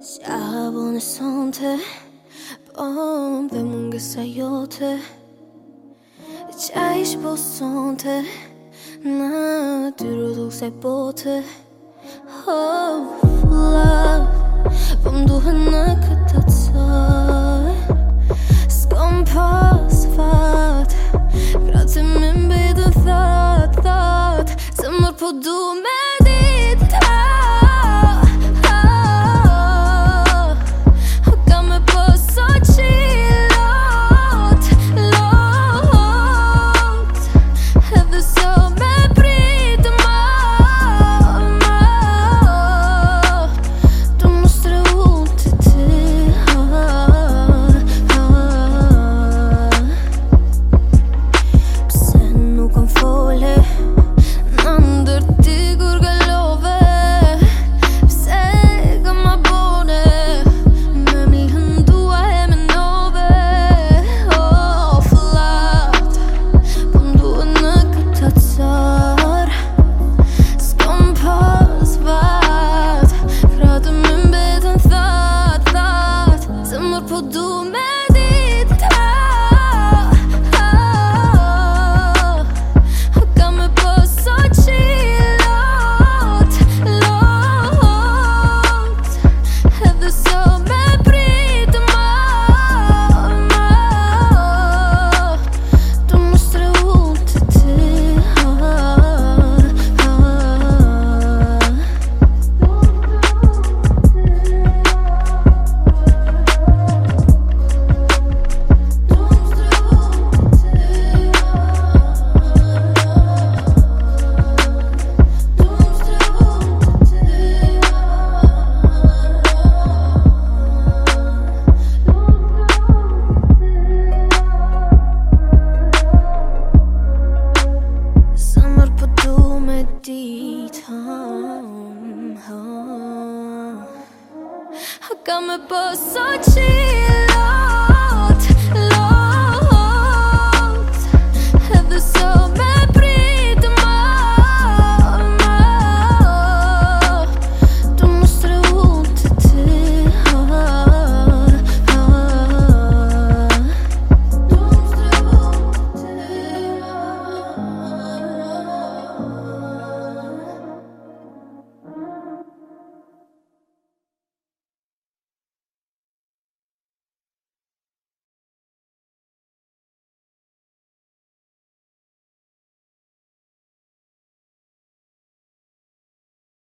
Sa bonë sante Bon po dhe mungë sa jote Qa ishë po sante Na ty rëdu se bote Oh, love Po më duhen në këtë të cërë Skom pas fat Pra të më mbi thot, thot Se mërë po du me control I got my boss so cheap.